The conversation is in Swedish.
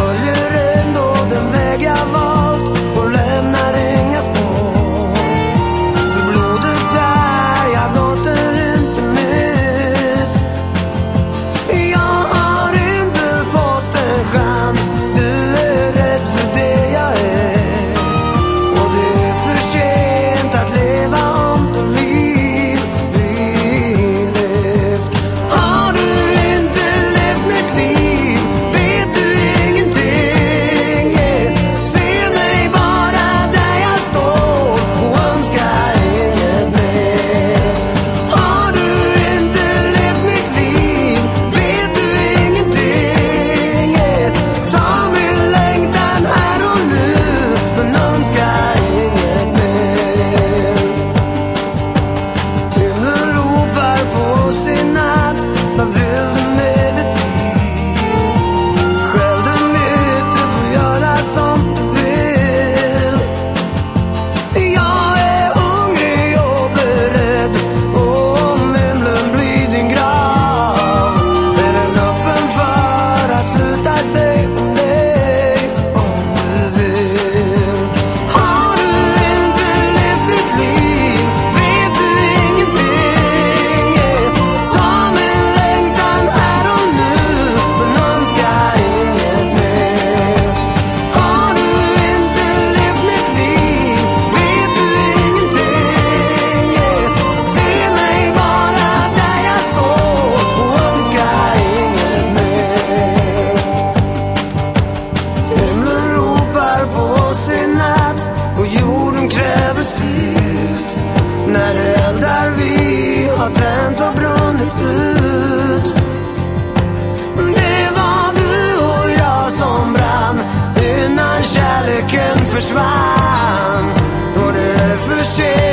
colère beslut. När det eldar vi har tänt och brunnit ut. Det var du och jag som brann innan kärleken försvann. Och det är för sent.